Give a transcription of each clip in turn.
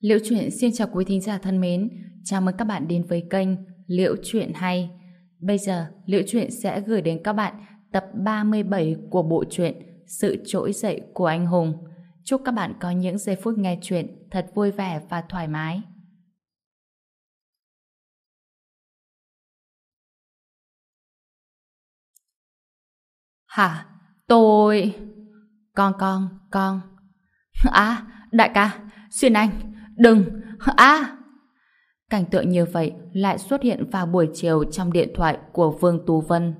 Liễu Chuyện xin chào quý thính giả thân mến, chào mừng các bạn đến với kênh Liễu Chuyện Hay. Bây giờ, Liễu Chuyện sẽ gửi đến các bạn tập 37 của bộ truyện Sự Trỗi Dậy của Anh Hùng. Chúc các bạn có những giây phút nghe chuyện thật vui vẻ và thoải mái. Hả? Tôi... Con con, con... À, đại ca, Xuyên Anh, đừng, à! Cảnh tượng như vậy lại xuất hiện vào buổi chiều trong điện thoại của Vương Tú Vân.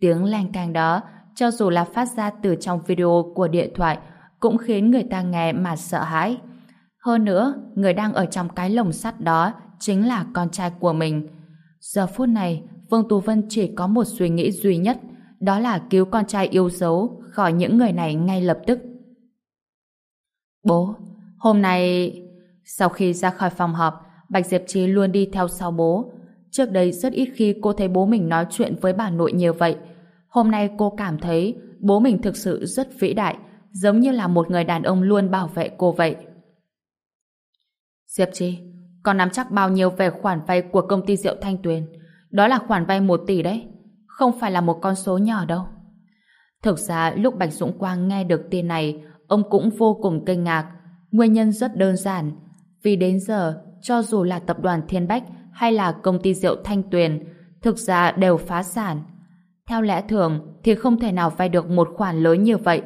Tiếng lanh canh đó, cho dù là phát ra từ trong video của điện thoại, cũng khiến người ta nghe mà sợ hãi. Hơn nữa, người đang ở trong cái lồng sắt đó chính là con trai của mình. Giờ phút này, Vương Tú Vân chỉ có một suy nghĩ duy nhất, đó là cứu con trai yêu dấu khỏi những người này ngay lập tức. Bố, hôm nay... Sau khi ra khỏi phòng họp, Bạch Diệp chi luôn đi theo sau bố. Trước đây rất ít khi cô thấy bố mình nói chuyện với bà nội như vậy. Hôm nay cô cảm thấy bố mình thực sự rất vĩ đại, giống như là một người đàn ông luôn bảo vệ cô vậy. Diệp chi, con nắm chắc bao nhiêu về khoản vay của công ty rượu Thanh Tuyền? Đó là khoản vay 1 tỷ đấy, không phải là một con số nhỏ đâu. Thực ra lúc Bạch Dũng Quang nghe được tin này, ông cũng vô cùng kinh ngạc. Nguyên nhân rất đơn giản, vì đến giờ, cho dù là tập đoàn Thiên Bách hay là công ty rượu Thanh Tuyền, thực ra đều phá sản. Theo lẽ thường thì không thể nào vay được một khoản lớn như vậy.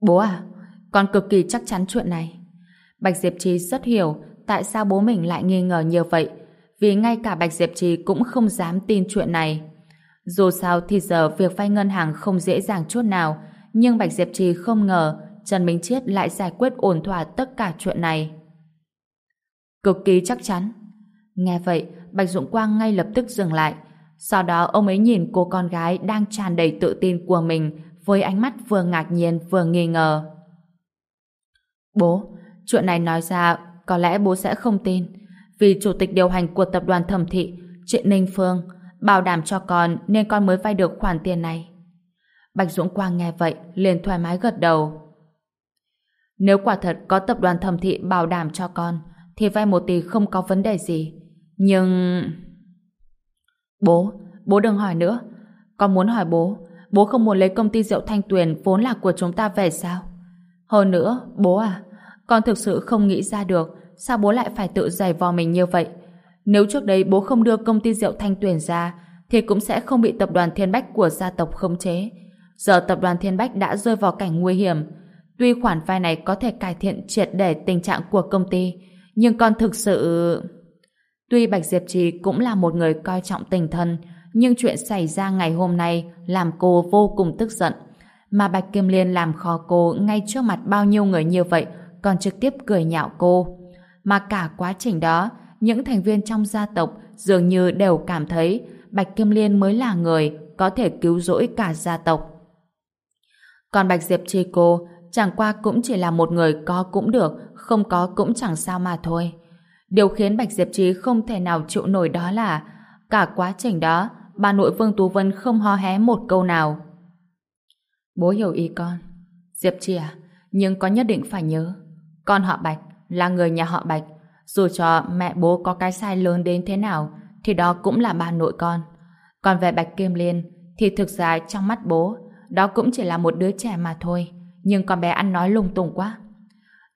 Bố à, con cực kỳ chắc chắn chuyện này. Bạch Diệp Trì rất hiểu tại sao bố mình lại nghi ngờ như vậy, vì ngay cả Bạch Diệp Trì cũng không dám tin chuyện này. Dù sao thì giờ việc vay ngân hàng không dễ dàng chút nào, nhưng Bạch Diệp Trì không ngờ Trần Minh Chiết lại giải quyết ổn thỏa tất cả chuyện này. Cực kỳ chắc chắn. Nghe vậy, Bạch Dũng Quang ngay lập tức dừng lại. Sau đó ông ấy nhìn cô con gái đang tràn đầy tự tin của mình với ánh mắt vừa ngạc nhiên vừa nghi ngờ. Bố, chuyện này nói ra có lẽ bố sẽ không tin. Vì chủ tịch điều hành của tập đoàn thẩm thị, chị Ninh Phương, bảo đảm cho con nên con mới vay được khoản tiền này. Bạch Dũng Quang nghe vậy, liền thoải mái gật đầu. Nếu quả thật có tập đoàn thẩm thị bảo đảm cho con, thì vay một tỷ không có vấn đề gì. Nhưng... Bố, bố đừng hỏi nữa. Con muốn hỏi bố, bố không muốn lấy công ty rượu Thanh Tuyền vốn là của chúng ta về sao? Hơn nữa, bố à, con thực sự không nghĩ ra được sao bố lại phải tự giày vò mình như vậy. Nếu trước đây bố không đưa công ty rượu Thanh Tuyền ra, thì cũng sẽ không bị tập đoàn Thiên Bách của gia tộc khống chế. Giờ tập đoàn Thiên Bách đã rơi vào cảnh nguy hiểm, Tuy khoản vay này có thể cải thiện triệt để tình trạng của công ty, nhưng con thực sự... Tuy Bạch Diệp Trì cũng là một người coi trọng tình thân, nhưng chuyện xảy ra ngày hôm nay làm cô vô cùng tức giận. Mà Bạch Kim Liên làm khó cô ngay trước mặt bao nhiêu người như vậy, còn trực tiếp cười nhạo cô. Mà cả quá trình đó, những thành viên trong gia tộc dường như đều cảm thấy Bạch Kim Liên mới là người có thể cứu rỗi cả gia tộc. Còn Bạch Diệp Trì cô chẳng qua cũng chỉ là một người có cũng được, không có cũng chẳng sao mà thôi. Điều khiến Bạch Diệp Trí không thể nào chịu nổi đó là cả quá trình đó, bà nội Vương Tú Vân không ho hé một câu nào. Bố hiểu ý con. Diệp Trí à, nhưng có nhất định phải nhớ. Con họ Bạch là người nhà họ Bạch. Dù cho mẹ bố có cái sai lớn đến thế nào, thì đó cũng là bà nội con. Còn về Bạch Kim Liên, thì thực ra trong mắt bố, đó cũng chỉ là một đứa trẻ mà thôi nhưng con bé ăn nói lung tung quá.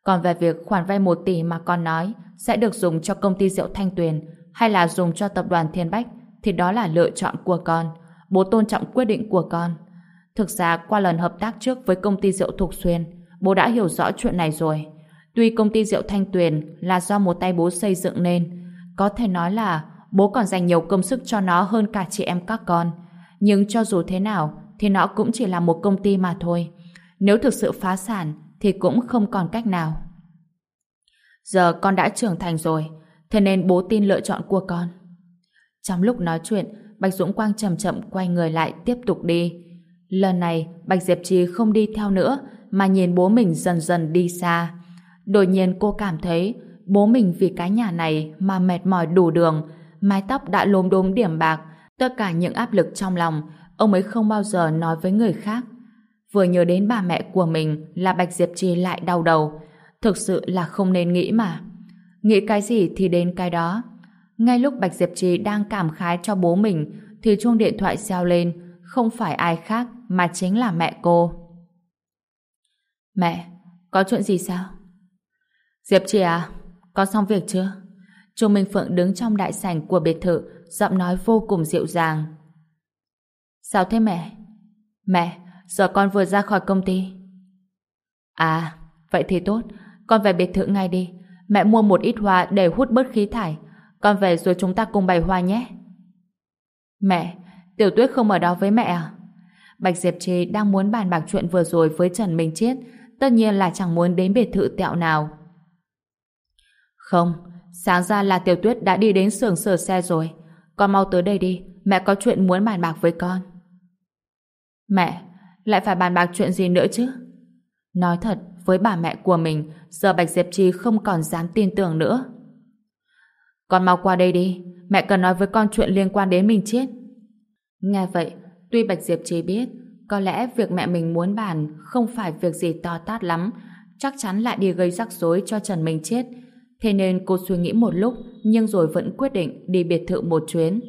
Còn về việc khoản vay 1 tỷ mà con nói sẽ được dùng cho công ty rượu Thanh Tuyền hay là dùng cho tập đoàn Thiên Bách, thì đó là lựa chọn của con. Bố tôn trọng quyết định của con. Thực ra, qua lần hợp tác trước với công ty rượu Thục Xuyên, bố đã hiểu rõ chuyện này rồi. Tuy công ty rượu Thanh Tuyền là do một tay bố xây dựng nên, có thể nói là bố còn dành nhiều công sức cho nó hơn cả chị em các con. Nhưng cho dù thế nào, thì nó cũng chỉ là một công ty mà thôi. Nếu thực sự phá sản thì cũng không còn cách nào. Giờ con đã trưởng thành rồi, thế nên bố tin lựa chọn của con. Trong lúc nói chuyện, Bạch Dũng Quang chậm chậm quay người lại tiếp tục đi. Lần này, Bạch Diệp Trì không đi theo nữa, mà nhìn bố mình dần dần đi xa. Đột nhiên cô cảm thấy bố mình vì cái nhà này mà mệt mỏi đủ đường, mái tóc đã lốm đốm điểm bạc, tất cả những áp lực trong lòng, ông ấy không bao giờ nói với người khác. Vừa nhớ đến bà mẹ của mình là Bạch Diệp Trì lại đau đầu. Thực sự là không nên nghĩ mà. Nghĩ cái gì thì đến cái đó. Ngay lúc Bạch Diệp Trì đang cảm khái cho bố mình thì chuông điện thoại reo lên không phải ai khác mà chính là mẹ cô. Mẹ, có chuyện gì sao? Diệp Trì à, có xong việc chưa? Chu Minh Phượng đứng trong đại sảnh của biệt thự, giọng nói vô cùng dịu dàng. Sao thế mẹ? Mẹ, giờ con vừa ra khỏi công ty. À, vậy thì tốt, con về biệt thự ngay đi. Mẹ mua một ít hoa để hút bớt khí thải. Con về rồi chúng ta cùng bày hoa nhé. Mẹ, Tiểu Tuyết không ở đó với mẹ à? Bạch Diệp Trì đang muốn bàn bạc chuyện vừa rồi với Trần Minh Chiết, tất nhiên là chẳng muốn đến biệt thự tẹo nào. Không, sáng ra là Tiểu Tuyết đã đi đến xưởng sửa xe rồi. Con mau tới đây đi, mẹ có chuyện muốn bàn bạc với con. Mẹ, lại phải bàn bạc chuyện gì nữa chứ? Nói thật, với bà mẹ của mình, giờ Bạch Diệp Trì không còn dám tin tưởng nữa. Con mau qua đây đi, mẹ cần nói với con chuyện liên quan đến mình chết. Nghe vậy, tuy Bạch Diệp Trì biết, có lẽ việc mẹ mình muốn bàn không phải việc gì to tát lắm, chắc chắn lại đi gây rắc rối cho Trần Minh chết. Thế nên cô suy nghĩ một lúc, nhưng rồi vẫn quyết định đi biệt thự một chuyến.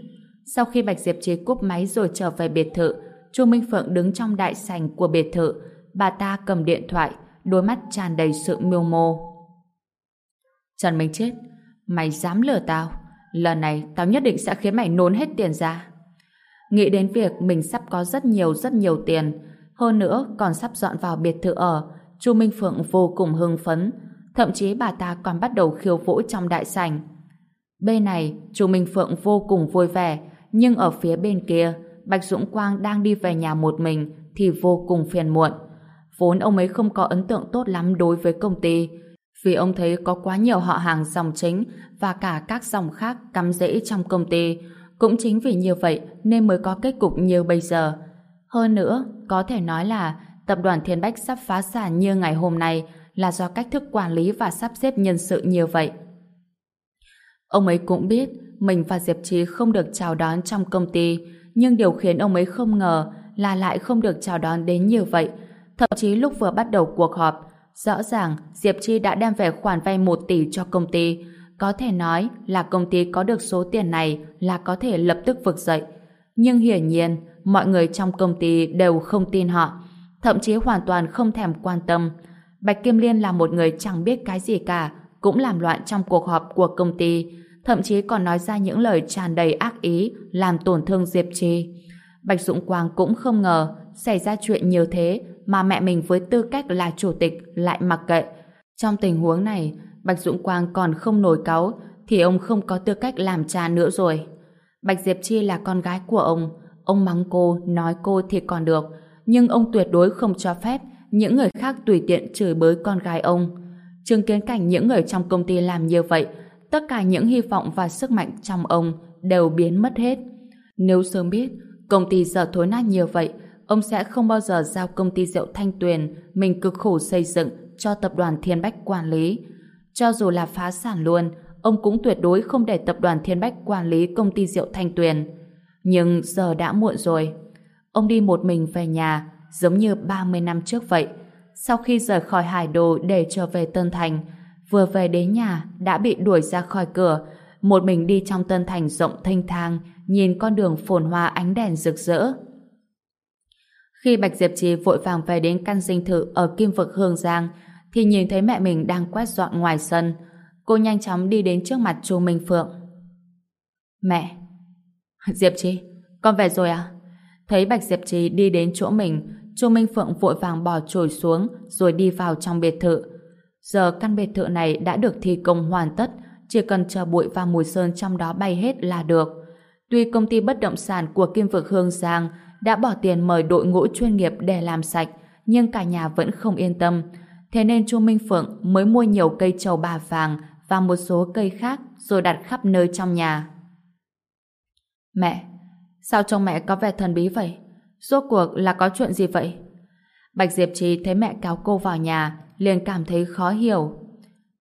Sau khi Bạch Diệp Trì cúp máy rồi trở về biệt thự, Chu Minh Phượng đứng trong đại sảnh của biệt thự, bà ta cầm điện thoại, đôi mắt tràn đầy sự miêu mô. Trần Minh chết, mày dám lừa tao, lần này tao nhất định sẽ khiến mày nôn hết tiền ra. Nghĩ đến việc mình sắp có rất nhiều rất nhiều tiền, hơn nữa còn sắp dọn vào biệt thự ở, Chu Minh Phượng vô cùng hưng phấn, thậm chí bà ta còn bắt đầu khiêu vũ trong đại sảnh. Bên này, Chu Minh Phượng vô cùng vui vẻ, nhưng ở phía bên kia, Bạch Dũng Quang đang đi về nhà một mình thì vô cùng phiền muộn. Vốn ông ấy không có ấn tượng tốt lắm đối với công ty, vì ông thấy có quá nhiều họ hàng dòng chính và cả các dòng khác cắm rễ trong công ty. Cũng chính vì như vậy nên mới có kết cục như bây giờ. Hơn nữa, có thể nói là tập đoàn Thiên Bách sắp phá sản như ngày hôm nay là do cách thức quản lý và sắp xếp nhân sự như vậy. Ông ấy cũng biết mình và Diệp Trí không được chào đón trong công ty, nhưng điều khiến ông ấy không ngờ là lại không được chào đón đến như vậy. Thậm chí lúc vừa bắt đầu cuộc họp, rõ ràng Diệp Chi đã đem về khoản vay 1 tỷ cho công ty. Có thể nói là công ty có được số tiền này là có thể lập tức vực dậy. Nhưng hiển nhiên, mọi người trong công ty đều không tin họ, thậm chí hoàn toàn không thèm quan tâm. Bạch Kim Liên là một người chẳng biết cái gì cả, cũng làm loạn trong cuộc họp của công ty, thậm chí còn nói ra những lời tràn đầy ác ý, làm tổn thương Diệp Trì. Bạch Dũng Quang cũng không ngờ xảy ra chuyện nhiều thế mà mẹ mình với tư cách là chủ tịch lại mặc kệ. Trong tình huống này, Bạch Dũng Quang còn không nổi cáu thì ông không có tư cách làm cha nữa rồi. Bạch Diệp Chi là con gái của ông, ông mắng cô, nói cô thì còn được, nhưng ông tuyệt đối không cho phép những người khác tùy tiện chửi bới con gái ông. Chứng kiến cảnh những người trong công ty làm như vậy, tất cả những hy vọng và sức mạnh trong ông đều biến mất hết. Nếu sớm biết công ty giờ thối nát nhiều vậy, ông sẽ không bao giờ giao công ty rượu Thanh Tuyền mình cực khổ xây dựng cho tập đoàn Thiên Bách quản lý. Cho dù là phá sản luôn, ông cũng tuyệt đối không để tập đoàn Thiên Bách quản lý công ty rượu Thanh Tuyền. Nhưng giờ đã muộn rồi. Ông đi một mình về nhà, giống như 30 năm trước vậy. Sau khi rời khỏi Hải Đồ để trở về Tân Thành, vừa về đến nhà đã bị đuổi ra khỏi cửa, một mình đi trong Tân Thành rộng thanh thang, nhìn con đường phồn hoa ánh đèn rực rỡ. Khi Bạch Diệp Trì vội vàng về đến căn dinh thự ở Kim Vực Hương Giang, thì nhìn thấy mẹ mình đang quét dọn ngoài sân. Cô nhanh chóng đi đến trước mặt Chu Minh Phượng. Mẹ! Diệp Trì, con về rồi à? Thấy Bạch Diệp Trì đi đến chỗ mình, Chu Minh Phượng vội vàng bỏ chổi xuống rồi đi vào trong biệt thự. Giờ căn biệt thự này đã được thi công hoàn tất, chỉ cần chờ bụi và mùi sơn trong đó bay hết là được. Tuy công ty bất động sản của Kim Vực Hương Giang đã bỏ tiền mời đội ngũ chuyên nghiệp để làm sạch, nhưng cả nhà vẫn không yên tâm. Thế nên Chu Minh Phượng mới mua nhiều cây trầu bà vàng và một số cây khác rồi đặt khắp nơi trong nhà. Mẹ, sao trông mẹ có vẻ thần bí vậy? Rốt cuộc là có chuyện gì vậy? Bạch Diệp Trì thấy mẹ kéo cô vào nhà, liền cảm thấy khó hiểu.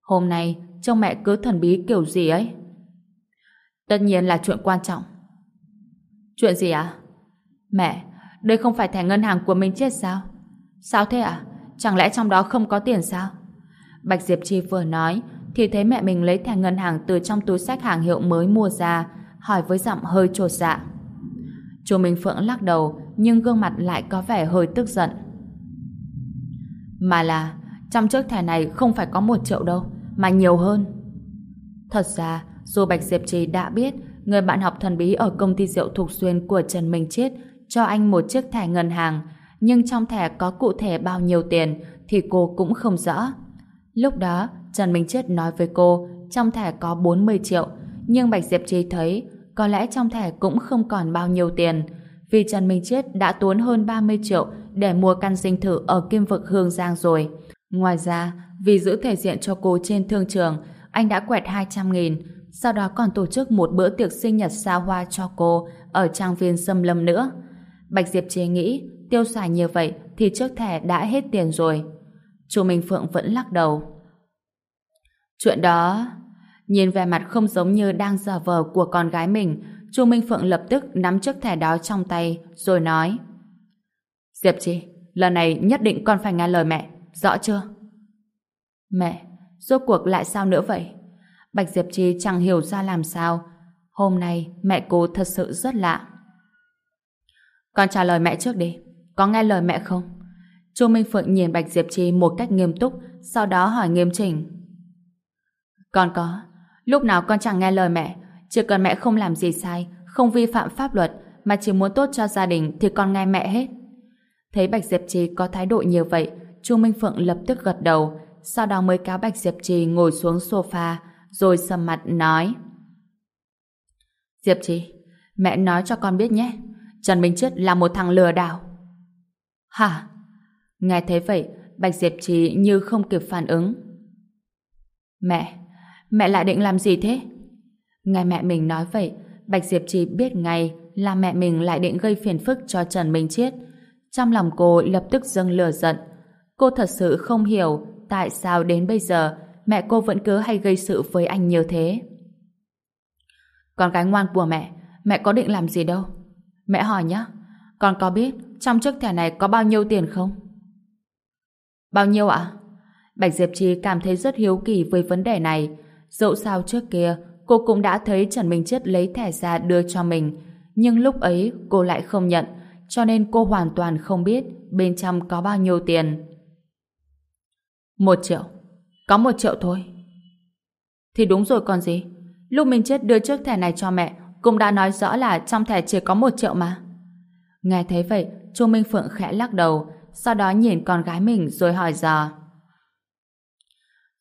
Hôm nay, trông mẹ cứ thần bí kiểu gì ấy? Tất nhiên là chuyện quan trọng. Chuyện gì ạ? À? Mẹ, đây không phải thẻ ngân hàng của mình chết sao? Sao thế ạ? Chẳng lẽ trong đó không có tiền sao? Bạch Diệp Chi vừa nói, thì thấy mẹ mình lấy thẻ ngân hàng từ trong túi sách hàng hiệu mới mua ra, hỏi với giọng hơi trột dạ. chú Minh Phượng lắc đầu, nhưng gương mặt lại có vẻ hơi tức giận. Mà là, trong chiếc thẻ này không phải có một triệu đâu, mà nhiều hơn. Thật ra, dù Bạch Diệp Trì đã biết người bạn học thần bí ở công ty rượu Thục Xuyên của Trần Minh Chiết cho anh một chiếc thẻ ngân hàng, nhưng trong thẻ có cụ thể bao nhiêu tiền thì cô cũng không rõ. Lúc đó, Trần Minh Chiết nói với cô trong thẻ có 40 triệu, nhưng Bạch Diệp Trì thấy có lẽ trong thẻ cũng không còn bao nhiêu tiền, vì Trần Minh Chiết đã tốn hơn 30 triệu để mua căn dinh thự ở Kim Vực Hương Giang rồi. Ngoài ra, vì giữ thể diện cho cô trên thương trường, anh đã quẹt 200 nghìn, sau đó còn tổ chức một bữa tiệc sinh nhật xa hoa cho cô ở trang viên xâm Lâm nữa. Bạch Diệp Chế nghĩ tiêu xài như vậy thì trước thẻ đã hết tiền rồi. Chu Minh Phượng vẫn lắc đầu. Chuyện đó... Nhìn vẻ mặt không giống như đang giả vờ của con gái mình, Chu Minh Phượng lập tức nắm chiếc thẻ đó trong tay, rồi nói Diệp Chi, lần này nhất định con phải nghe lời mẹ, rõ chưa? Mẹ, rốt cuộc lại sao nữa vậy? Bạch Diệp Chi chẳng hiểu ra làm sao. Hôm nay mẹ cô thật sự rất lạ. Con trả lời mẹ trước đi. Có nghe lời mẹ không? Chu Minh Phượng nhìn Bạch Diệp Chi một cách nghiêm túc, sau đó hỏi nghiêm chỉnh. Con có. Lúc nào con chẳng nghe lời mẹ. Chỉ cần mẹ không làm gì sai, không vi phạm pháp luật, mà chỉ muốn tốt cho gia đình thì con nghe mẹ hết. Thấy Bạch Diệp Trì có thái độ như vậy, Chu Minh Phượng lập tức gật đầu, sau đó mới cáo Bạch Diệp Trì ngồi xuống sofa, rồi sầm mặt nói. Diệp Trì, mẹ nói cho con biết nhé, Trần Minh Chết là một thằng lừa đảo. Hả? Nghe thấy vậy, Bạch Diệp Trì như không kịp phản ứng. Mẹ, mẹ lại định làm gì thế? Nghe mẹ mình nói vậy, Bạch Diệp Trì biết ngay là mẹ mình lại định gây phiền phức cho Trần Minh Chết. Trong lòng cô lập tức dâng lửa giận. Cô thật sự không hiểu tại sao đến bây giờ mẹ cô vẫn cứ hay gây sự với anh như thế. Con gái ngoan của mẹ, mẹ có định làm gì đâu. Mẹ hỏi nhé, con có biết trong chiếc thẻ này có bao nhiêu tiền không? Bao nhiêu ạ? Bạch Diệp Trì cảm thấy rất hiếu kỳ với vấn đề này. Dẫu sao trước kia, cô cũng đã thấy Trần Minh Chết lấy thẻ ra đưa cho mình. Nhưng lúc ấy cô lại không nhận, cho nên cô hoàn toàn không biết bên trong có bao nhiêu tiền. Một triệu. Có một triệu thôi. Thì đúng rồi còn gì. Lúc Minh Chết đưa chiếc thẻ này cho mẹ, cũng đã nói rõ là trong thẻ chỉ có một triệu mà. Nghe thấy vậy, Chu Minh Phượng khẽ lắc đầu, sau đó nhìn con gái mình rồi hỏi dò.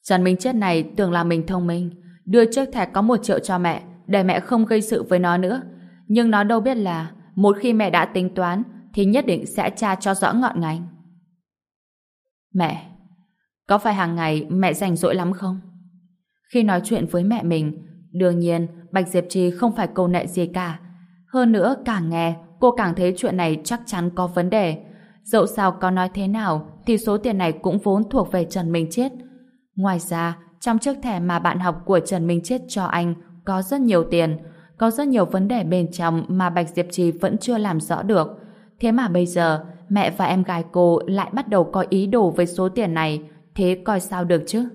Trần Minh Chết này tưởng là mình thông minh, đưa chiếc thẻ có một triệu cho mẹ, để mẹ không gây sự với nó nữa. Nhưng nó đâu biết là, một khi mẹ đã tính toán, thì nhất định sẽ tra cho rõ ngọn ngành. Mẹ, có phải hàng ngày mẹ rảnh rỗi lắm không? Khi nói chuyện với mẹ mình, đương nhiên Bạch Diệp Trì không phải câu nệ gì cả. Hơn nữa, càng nghe, cô càng thấy chuyện này chắc chắn có vấn đề. Dẫu sao có nói thế nào, thì số tiền này cũng vốn thuộc về Trần Minh Chết. Ngoài ra, trong chiếc thẻ mà bạn học của Trần Minh Chết cho anh có rất nhiều tiền, có rất nhiều vấn đề bên trong mà Bạch Diệp Trì vẫn chưa làm rõ được. Thế mà bây giờ, mẹ và em gái cô lại bắt đầu có ý đồ với số tiền này, thế coi sao được chứ?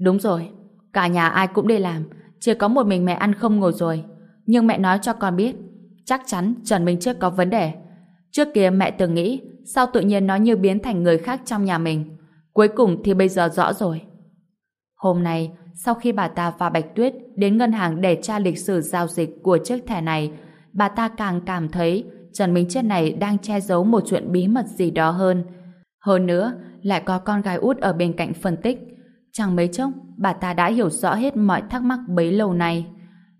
Đúng rồi, cả nhà ai cũng đi làm, chỉ có một mình mẹ ăn không ngồi rồi. Nhưng mẹ nói cho con biết, chắc chắn Trần Minh Trước có vấn đề. Trước kia mẹ từng nghĩ, sao tự nhiên nó như biến thành người khác trong nhà mình. Cuối cùng thì bây giờ rõ rồi. Hôm nay, sau khi bà ta và Bạch Tuyết đến ngân hàng để tra lịch sử giao dịch của chiếc thẻ này, bà ta càng cảm thấy Trần Minh Chết này đang che giấu một chuyện bí mật gì đó hơn. Hơn nữa, lại có con gái út ở bên cạnh phân tích. Chẳng mấy chốc, bà ta đã hiểu rõ hết mọi thắc mắc bấy lâu này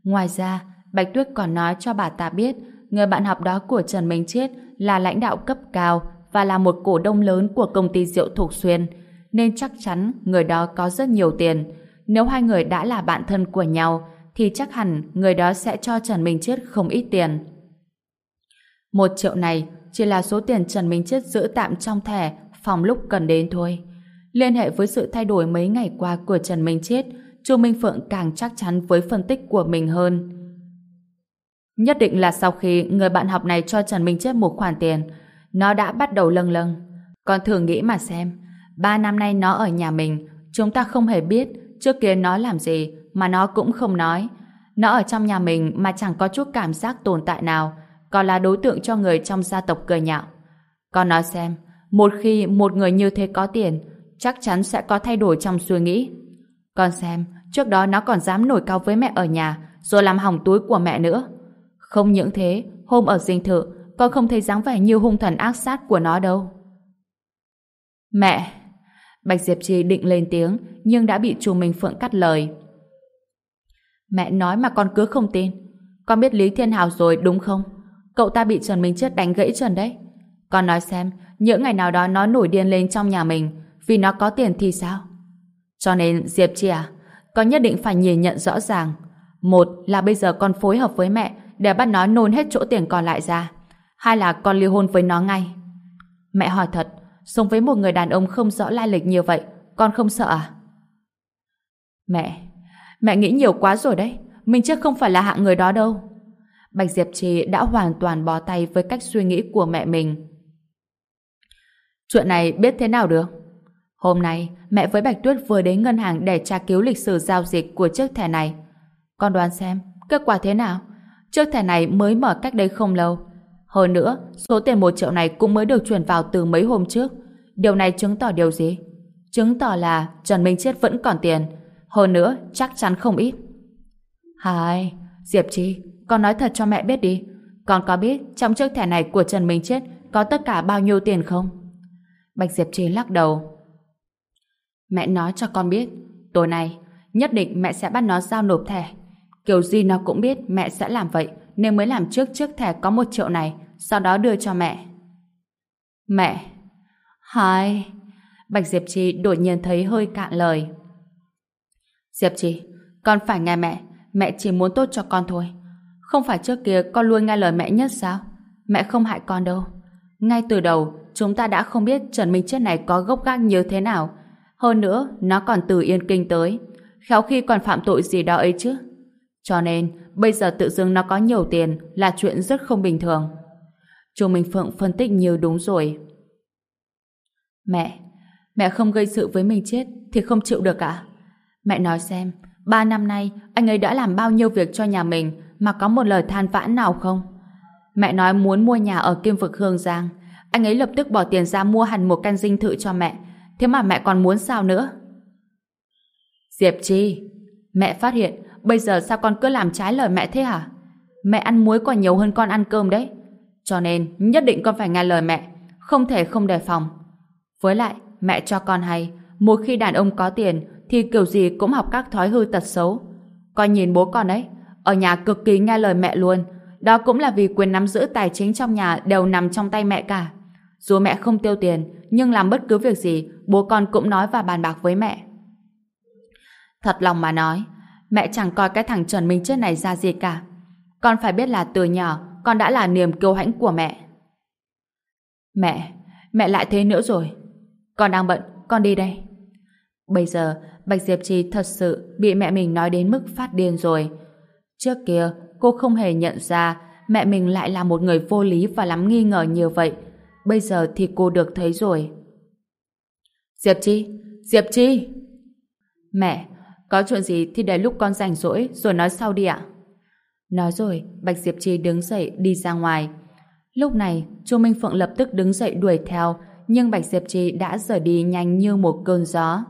Ngoài ra, Bạch Tuyết còn nói cho bà ta biết người bạn học đó của Trần Minh Chết là lãnh đạo cấp cao và là một cổ đông lớn của công ty rượu Thục Xuyên, nên chắc chắn người đó có rất nhiều tiền. Nếu hai người đã là bạn thân của nhau, thì chắc hẳn người đó sẽ cho Trần Minh Chết không ít tiền. Một triệu này chỉ là số tiền Trần Minh Chết giữ tạm trong thẻ phòng lúc cần đến thôi. Liên hệ với sự thay đổi mấy ngày qua của Trần Minh Chết, Chu Minh Phượng càng chắc chắn với phân tích của mình hơn. Nhất định là sau khi người bạn học này cho Trần Minh Chết một khoản tiền, nó đã bắt đầu lâng lâng. Con thường nghĩ mà xem, Ba năm nay nó ở nhà mình, chúng ta không hề biết trước kia nó làm gì mà nó cũng không nói. Nó ở trong nhà mình mà chẳng có chút cảm giác tồn tại nào, còn là đối tượng cho người trong gia tộc cười nhạo. Con nói xem, một khi một người như thế có tiền, chắc chắn sẽ có thay đổi trong suy nghĩ. Con xem, trước đó nó còn dám nổi cao với mẹ ở nhà, rồi làm hỏng túi của mẹ nữa. Không những thế, hôm ở dinh thự, con không thấy dáng vẻ như hung thần ác sát của nó đâu. Mẹ! Bạch Diệp Trì định lên tiếng, nhưng đã bị chú Minh Phượng cắt lời. Mẹ nói mà con cứ không tin. Con biết Lý Thiên Hào rồi đúng không? Cậu ta bị Trần Minh Chết đánh gãy chân đấy. Con nói xem, những ngày nào đó nó nổi điên lên trong nhà mình vì nó có tiền thì sao? Cho nên Diệp Chi à, con nhất định phải nhìn nhận rõ ràng. Một là bây giờ con phối hợp với mẹ để bắt nó nôn hết chỗ tiền còn lại ra. Hai là con ly hôn với nó ngay. Mẹ hỏi thật, sống với một người đàn ông không rõ lai lịch như vậy, con không sợ à? Mẹ, mẹ nghĩ nhiều quá rồi đấy. Mình chắc không phải là hạng người đó đâu. Bạch Diệp Trì đã hoàn toàn bó tay với cách suy nghĩ của mẹ mình. Chuyện này biết thế nào được? Hôm nay, mẹ với Bạch Tuyết vừa đến ngân hàng để tra cứu lịch sử giao dịch của chiếc thẻ này. Con đoán xem, kết quả thế nào? Chiếc thẻ này mới mở cách đây không lâu. Hơn nữa, số tiền một triệu này cũng mới được chuyển vào từ mấy hôm trước. Điều này chứng tỏ điều gì? Chứng tỏ là Trần Minh Chết vẫn còn tiền. Hơn nữa, chắc chắn không ít. Hai, Diệp Chi, con nói thật cho mẹ biết đi. Con có biết trong chiếc thẻ này của Trần Minh Chết có tất cả bao nhiêu tiền không? Bạch Diệp Chi lắc đầu. Mẹ nói cho con biết, tối nay nhất định mẹ sẽ bắt nó giao nộp thẻ. Kiểu gì nó cũng biết mẹ sẽ làm vậy nên mới làm trước chiếc thẻ có một triệu này sau đó đưa cho mẹ. Mẹ! Hai! Bạch Diệp Chi đột nhiên thấy hơi cạn lời. Diệp Chi, con phải nghe mẹ. Mẹ chỉ muốn tốt cho con thôi. Không phải trước kia con luôn nghe lời mẹ nhất sao? Mẹ không hại con đâu. Ngay từ đầu, chúng ta đã không biết Trần Minh Chết này có gốc gác như thế nào. Hơn nữa, nó còn từ Yên Kinh tới. Khéo khi còn phạm tội gì đó ấy chứ. Cho nên, bây giờ tự dưng nó có nhiều tiền là chuyện rất không bình thường. Chu Minh Phượng phân tích nhiều đúng rồi. Mẹ, mẹ không gây sự với mình chết thì không chịu được à? Mẹ nói xem, ba năm nay anh ấy đã làm bao nhiêu việc cho nhà mình mà có một lời than vãn nào không? Mẹ nói muốn mua nhà ở Kim Vực Hương Giang, anh ấy lập tức bỏ tiền ra mua hẳn một căn dinh thự cho mẹ, thế mà mẹ còn muốn sao nữa? Diệp Chi, mẹ phát hiện bây giờ sao con cứ làm trái lời mẹ thế hả? Mẹ ăn muối còn nhiều hơn con ăn cơm đấy. Cho nên nhất định con phải nghe lời mẹ, không thể không đề phòng. Với lại, mẹ cho con hay, một khi đàn ông có tiền thì kiểu gì cũng học các thói hư tật xấu. Con nhìn bố con ấy, ở nhà cực kỳ nghe lời mẹ luôn. Đó cũng là vì quyền nắm giữ tài chính trong nhà đều nằm trong tay mẹ cả. Dù mẹ không tiêu tiền, nhưng làm bất cứ việc gì, bố con cũng nói và bàn bạc với mẹ. Thật lòng mà nói, mẹ chẳng coi cái thằng Trần Minh Chết này ra gì cả. Con phải biết là từ nhỏ, con đã là niềm kiêu hãnh của mẹ. Mẹ, mẹ lại thế nữa rồi. Con đang bận, con đi đây. Bây giờ, Bạch Diệp Trì thật sự bị mẹ mình nói đến mức phát điên rồi. Trước kia, cô không hề nhận ra mẹ mình lại là một người vô lý và lắm nghi ngờ như vậy. Bây giờ thì cô được thấy rồi. Diệp Chi! Diệp Chi! Mẹ, có chuyện gì thì để lúc con rảnh rỗi rồi nói sau đi ạ. Nói rồi, Bạch Diệp Chi đứng dậy đi ra ngoài. Lúc này, Chu Minh Phượng lập tức đứng dậy đuổi theo, nhưng Bạch Diệp Chi đã rời đi nhanh như một cơn gió.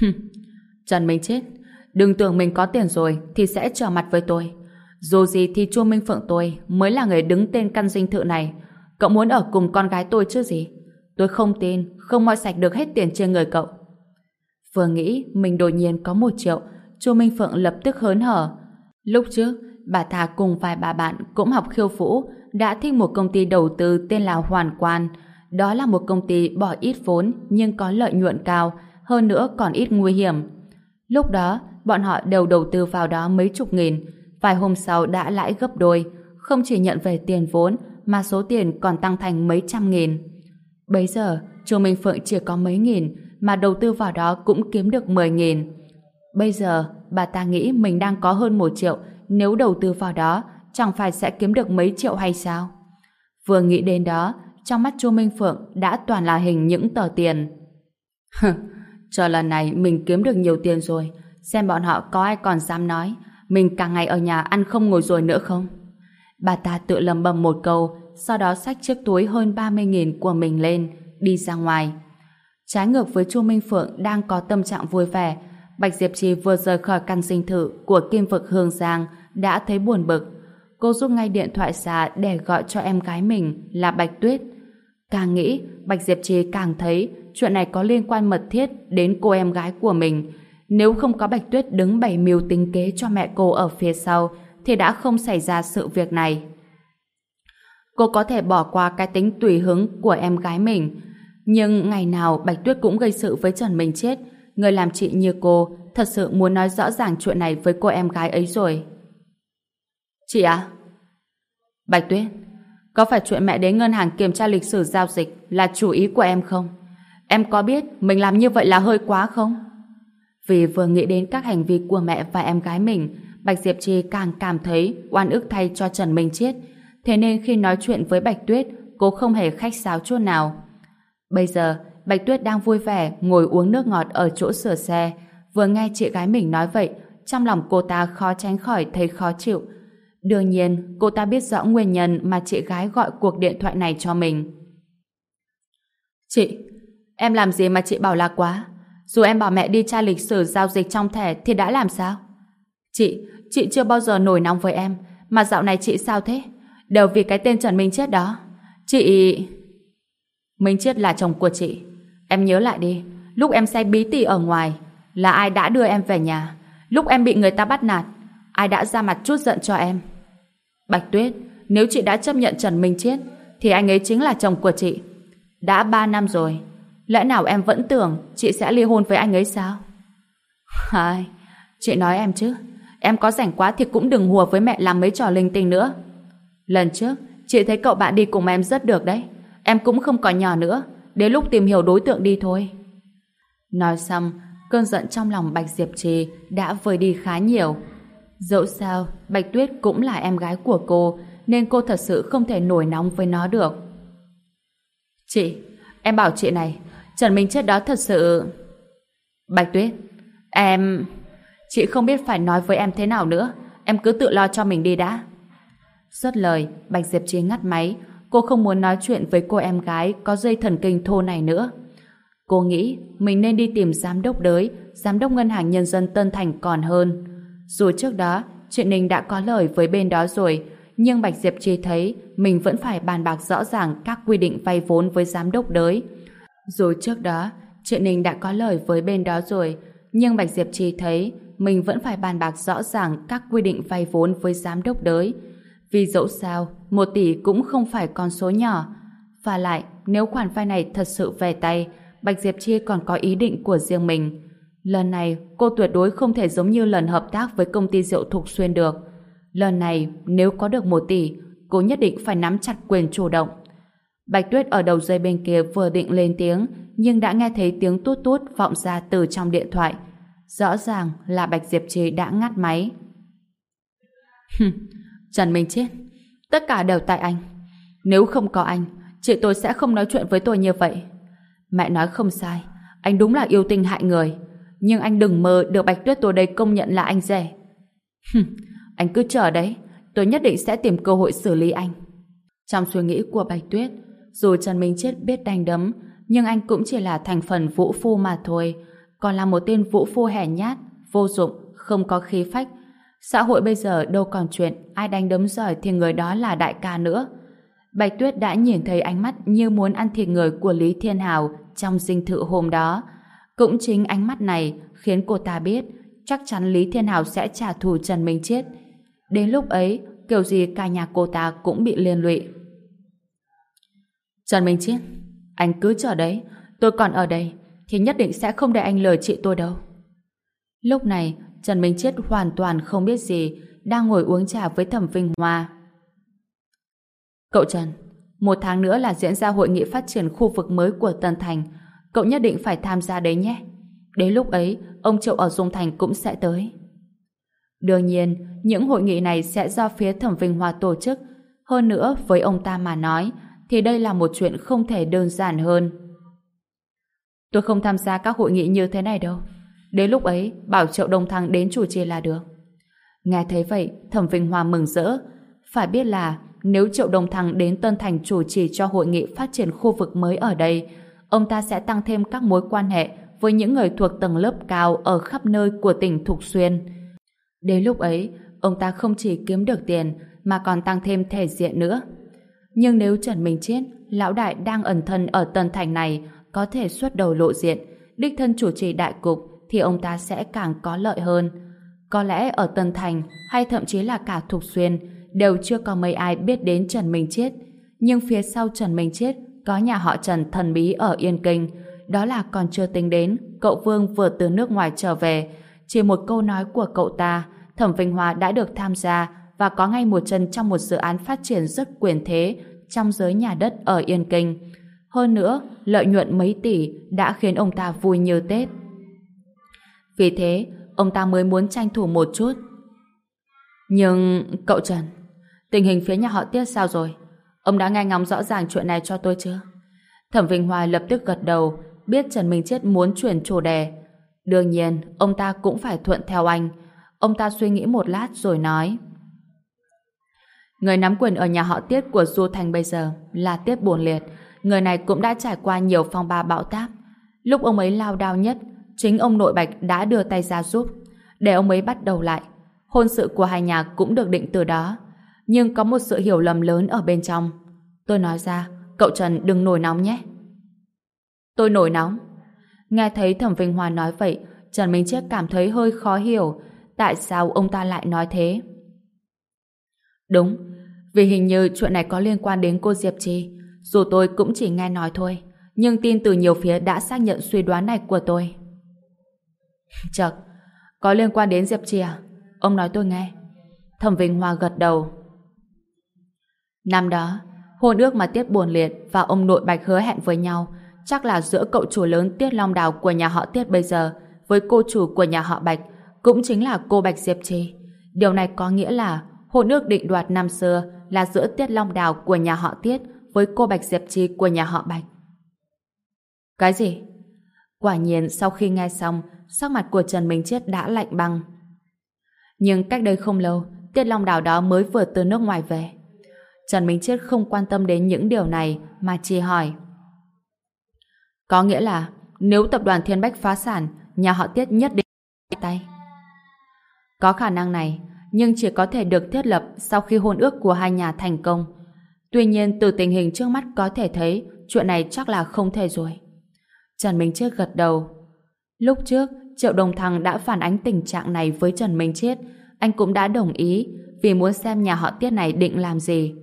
Trần Minh chết, đừng tưởng mình có tiền rồi thì sẽ trở mặt với tôi. Dù gì thì Chu Minh Phượng tôi mới là người đứng tên căn dinh thự này. Cậu muốn ở cùng con gái tôi chứ gì? Tôi không tin, không moi sạch được hết tiền trên người cậu. Vừa nghĩ mình đột nhiên có một triệu, Chu Minh Phượng lập tức hớn hở. Lúc trước, bà ta cùng vài bà bạn cũng học khiêu vũ, đã thích một công ty đầu tư tên là Hoàn Quan. Đó là một công ty bỏ ít vốn nhưng có lợi nhuận cao, hơn nữa còn ít nguy hiểm. Lúc đó, bọn họ đều đầu tư vào đó mấy chục nghìn, vài hôm sau đã lãi gấp đôi, không chỉ nhận về tiền vốn mà số tiền còn tăng thành mấy trăm nghìn. Bây giờ, Chu Minh Phượng chỉ có mấy nghìn, mà đầu tư vào đó cũng kiếm được mười nghìn. Bây giờ, bà ta nghĩ mình đang có hơn một triệu, nếu đầu tư vào đó, chẳng phải sẽ kiếm được mấy triệu hay sao? Vừa nghĩ đến đó, trong mắt Chu Minh Phượng đã toàn là hình những tờ tiền. Chờ lần này mình kiếm được nhiều tiền rồi, xem bọn họ có ai còn dám nói mình cả ngày ở nhà ăn không ngồi rồi nữa không? Bà ta tự lầm bầm một câu, sau đó xách chiếc túi hơn 30.000 của mình lên, đi ra ngoài. Trái ngược với Chu Minh Phượng đang có tâm trạng vui vẻ, Bạch Diệp Trì vừa rời khỏi căn sinh thự của Kim Vực Hương Giang đã thấy buồn bực. Cô rút ngay điện thoại ra để gọi cho em gái mình là Bạch Tuyết. Càng nghĩ, Bạch Diệp Trì càng thấy chuyện này có liên quan mật thiết đến cô em gái của mình. Nếu không có Bạch Tuyết đứng bày mưu tính kế cho mẹ cô ở phía sau, thì đã không xảy ra sự việc này. Cô có thể bỏ qua cái tính tùy hứng của em gái mình, nhưng ngày nào Bạch Tuyết cũng gây sự với Trần Minh Chết, người làm chị như cô thật sự muốn nói rõ ràng chuyện này với cô em gái ấy rồi. Chị à? Bạch Tuyết, có phải chuyện mẹ đến ngân hàng kiểm tra lịch sử giao dịch là chủ ý của em không? Em có biết mình làm như vậy là hơi quá không? Vì vừa nghĩ đến các hành vi của mẹ và em gái mình, Bạch Diệp Trì càng cảm thấy oan ức thay cho Trần Minh Chiết. Thế nên khi nói chuyện với Bạch Tuyết, cô không hề khách sáo chút nào. Bây giờ, Bạch Tuyết đang vui vẻ ngồi uống nước ngọt ở chỗ sửa xe. Vừa nghe chị gái mình nói vậy, trong lòng cô ta khó tránh khỏi thấy khó chịu. Đương nhiên, cô ta biết rõ nguyên nhân mà chị gái gọi cuộc điện thoại này cho mình. Chị, em làm gì mà chị bảo là quá? Dù em bảo mẹ đi tra lịch sử giao dịch trong thẻ thì đã làm sao? Chị, chị chưa bao giờ nổi nóng với em, mà dạo này chị sao thế? Đều vì cái tên Trần Minh Chết đó. Chị... Minh Chết là chồng của chị. Em nhớ lại đi, lúc em say bí tỉ ở ngoài, là ai đã đưa em về nhà? Lúc em bị người ta bắt nạt, ai đã ra mặt chút giận cho em? Bạch Tuyết, nếu chị đã chấp nhận Trần Minh Chết, thì anh ấy chính là chồng của chị. Đã ba năm rồi, lẽ nào em vẫn tưởng chị sẽ ly hôn với anh ấy sao? Hai, chị nói em chứ, em có rảnh quá thì cũng đừng hùa với mẹ làm mấy trò linh tinh nữa. Lần trước, chị thấy cậu bạn đi cùng em rất được đấy. Em cũng không còn nhỏ nữa, đến lúc tìm hiểu đối tượng đi thôi. Nói xong, cơn giận trong lòng Bạch Diệp Trì đã vơi đi khá nhiều. Dẫu sao, Bạch Tuyết cũng là em gái của cô, nên cô thật sự không thể nổi nóng với nó được. Chị, em bảo chị này, Trần Minh Chết đó thật sự... Bạch Tuyết, em... Chị không biết phải nói với em thế nào nữa, em cứ tự lo cho mình đi đã. Xuất lời, Bạch Diệp Trí ngắt máy, cô không muốn nói chuyện với cô em gái có dây thần kinh thô này nữa. Cô nghĩ mình nên đi tìm giám đốc đới, giám đốc ngân hàng nhân dân Tân Thành còn hơn. Dù trước đó, chuyện Ninh đã có lời với bên đó rồi, nhưng Bạch Diệp Chi thấy mình vẫn phải bàn bạc rõ ràng các quy định vay vốn với giám đốc đới. Dù trước đó, chuyện Ninh đã có lời với bên đó rồi, nhưng Bạch Diệp Chi thấy mình vẫn phải bàn bạc rõ ràng các quy định vay vốn với giám đốc đới. Vì dẫu sao, một tỷ cũng không phải con số nhỏ. Và lại, nếu khoản vay này thật sự về tay, Bạch Diệp Chi còn có ý định của riêng mình. Lần này, cô tuyệt đối không thể giống như lần hợp tác với công ty rượu Thục Xuyên được. Lần này, nếu có được một tỷ, cô nhất định phải nắm chặt quyền chủ động. Bạch Tuyết ở đầu dây bên kia vừa định lên tiếng, nhưng đã nghe thấy tiếng tút tút vọng ra từ trong điện thoại. Rõ ràng là Bạch Diệp Trì đã ngắt máy. Trần Minh chết. Tất cả đều tại anh. Nếu không có anh, chị tôi sẽ không nói chuyện với tôi như vậy. Mẹ nói không sai. Anh đúng là yêu tình hại người. Nhưng anh đừng mơ được Bạch Tuyết tôi đây công nhận là anh rẻ. anh cứ chờ đấy. Tôi nhất định sẽ tìm cơ hội xử lý anh. Trong suy nghĩ của Bạch Tuyết, dù Trần Minh Chết biết đánh đấm, nhưng anh cũng chỉ là thành phần vũ phu mà thôi. Còn là một tên vũ phu hèn nhát, vô dụng, không có khí phách, Xã hội bây giờ đâu còn chuyện ai đánh đấm giỏi thì người đó là đại ca nữa. Bạch Tuyết đã nhìn thấy ánh mắt như muốn ăn thịt người của Lý Thiên Hào trong dinh thự hôm đó. Cũng chính ánh mắt này khiến cô ta biết chắc chắn Lý Thiên Hào sẽ trả thù Trần Minh Chết. Đến lúc ấy, kiểu gì cả nhà cô ta cũng bị liên lụy. Trần Minh Chết, anh cứ chờ đấy, tôi còn ở đây, thì nhất định sẽ không để anh lời chị tôi đâu. Lúc này, Trần Minh Chết hoàn toàn không biết gì, đang ngồi uống trà với Thẩm Vinh Hoa. Cậu Trần, một tháng nữa là diễn ra hội nghị phát triển khu vực mới của Tân Thành. Cậu nhất định phải tham gia đấy nhé. Đến lúc ấy, ông Triệu ở Dung Thành cũng sẽ tới. Đương nhiên, những hội nghị này sẽ do phía Thẩm Vinh Hoa tổ chức. Hơn nữa, với ông ta mà nói, thì đây là một chuyện không thể đơn giản hơn. Tôi không tham gia các hội nghị như thế này đâu. Đến lúc ấy, bảo Triệu Đông Thăng đến chủ trì là được. Nghe thấy vậy, Thẩm Vinh Hoa mừng rỡ. Phải biết là nếu Triệu Đông Thăng đến Tân Thành chủ trì cho hội nghị phát triển khu vực mới ở đây, ông ta sẽ tăng thêm các mối quan hệ với những người thuộc tầng lớp cao ở khắp nơi của tỉnh Thục Xuyên. Đến lúc ấy, ông ta không chỉ kiếm được tiền mà còn tăng thêm thể diện nữa. Nhưng nếu Trần Minh chết, lão đại đang ẩn thân ở Tân Thành này có thể xuất đầu lộ diện, đích thân chủ trì đại cục thì ông ta sẽ càng có lợi hơn. Có lẽ ở Tân Thành hay thậm chí là cả Thục Xuyên đều chưa có mấy ai biết đến Trần Minh chết Nhưng phía sau Trần Minh chết có nhà họ Trần thần bí ở Yên Kinh. Đó là còn chưa tính đến cậu Vương vừa từ nước ngoài trở về. Chỉ một câu nói của cậu ta Thẩm Vinh hòa đã được tham gia và có ngay một chân trong một dự án phát triển rất quyền thế trong giới nhà đất ở Yên Kinh. Hơn nữa, lợi nhuận mấy tỷ đã khiến ông ta vui như Tết. Vì thế, ông ta mới muốn tranh thủ một chút. Nhưng, cậu Trần, tình hình phía nhà họ Tiết sao rồi? Ông đã nghe ngóng rõ ràng chuyện này cho tôi chưa? Thẩm Vinh Hoài lập tức gật đầu, biết Trần Minh Chết muốn chuyển chủ đề. Đương nhiên, ông ta cũng phải thuận theo anh. Ông ta suy nghĩ một lát rồi nói. Người nắm quyền ở nhà họ Tiết của Du Thành bây giờ là Tiết Buồn Liệt. Người này cũng đã trải qua nhiều phong ba bão táp. Lúc ông ấy lao đao nhất, chính ông nội Bạch đã đưa tay ra giúp, để ông ấy bắt đầu lại. Hôn sự của hai nhà cũng được định từ đó. Nhưng có một sự hiểu lầm lớn ở bên trong. Tôi nói ra, cậu Trần đừng nổi nóng nhé. Tôi nổi nóng. Nghe thấy Thẩm Vinh Hoa nói vậy, Trần Minh Chết cảm thấy hơi khó hiểu tại sao ông ta lại nói thế. Đúng, vì hình như chuyện này có liên quan đến cô Diệp Trì. Dù tôi cũng chỉ nghe nói thôi, nhưng tin từ nhiều phía đã xác nhận suy đoán này của tôi. Chật, có liên quan đến Diệp Trì à? Ông nói tôi nghe. Thẩm Vinh Hoa gật đầu. Năm đó, hôn ước mà Tiết Buồn Liệt và ông nội Bạch hứa hẹn với nhau chắc là giữa cậu chủ lớn Tiết Long Đào của nhà họ Tiết bây giờ với cô chủ của nhà họ Bạch cũng chính là cô Bạch Diệp Trì. Điều này có nghĩa là hôn ước định đoạt năm xưa là giữa Tiết Long Đào của nhà họ Tiết với cô Bạch Diệp Trì của nhà họ Bạch. Cái gì? Quả nhiên sau khi nghe xong, sắc mặt của Trần Minh Chết đã lạnh băng. Nhưng cách đây không lâu, Tiết Long Đào đó mới vừa từ nước ngoài về. Trần Minh Chết không quan tâm đến những điều này mà chỉ hỏi. Có nghĩa là nếu tập đoàn Thiên Bách phá sản, nhà họ Tiết nhất định tay. Có khả năng này, nhưng chỉ có thể được thiết lập sau khi hôn ước của hai nhà thành công. Tuy nhiên, từ tình hình trước mắt có thể thấy chuyện này chắc là không thể rồi. Trần Minh Chết gật đầu. Lúc trước, Triệu Đồng Thăng đã phản ánh tình trạng này với Trần Minh Chết. Anh cũng đã đồng ý vì muốn xem nhà họ Tiết này định làm gì.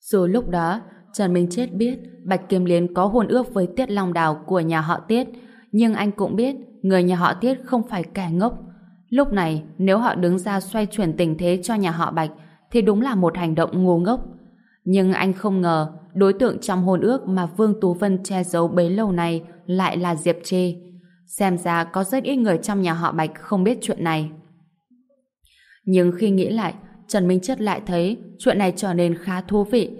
Dù lúc đó, Trần Minh Chết biết Bạch Kim Liên có hôn ước với Tiết Long Đào của nhà họ Tiết, nhưng anh cũng biết người nhà họ Tiết không phải kẻ ngốc. Lúc này, nếu họ đứng ra xoay chuyển tình thế cho nhà họ Bạch, thì đúng là một hành động ngu ngốc. Nhưng anh không ngờ, đối tượng trong hôn ước mà Vương Tú Vân che giấu bấy lâu này lại là Diệp Trê. Xem ra có rất ít người trong nhà họ Bạch không biết chuyện này. Nhưng khi nghĩ lại, Trần Minh Chất lại thấy chuyện này trở nên khá thú vị.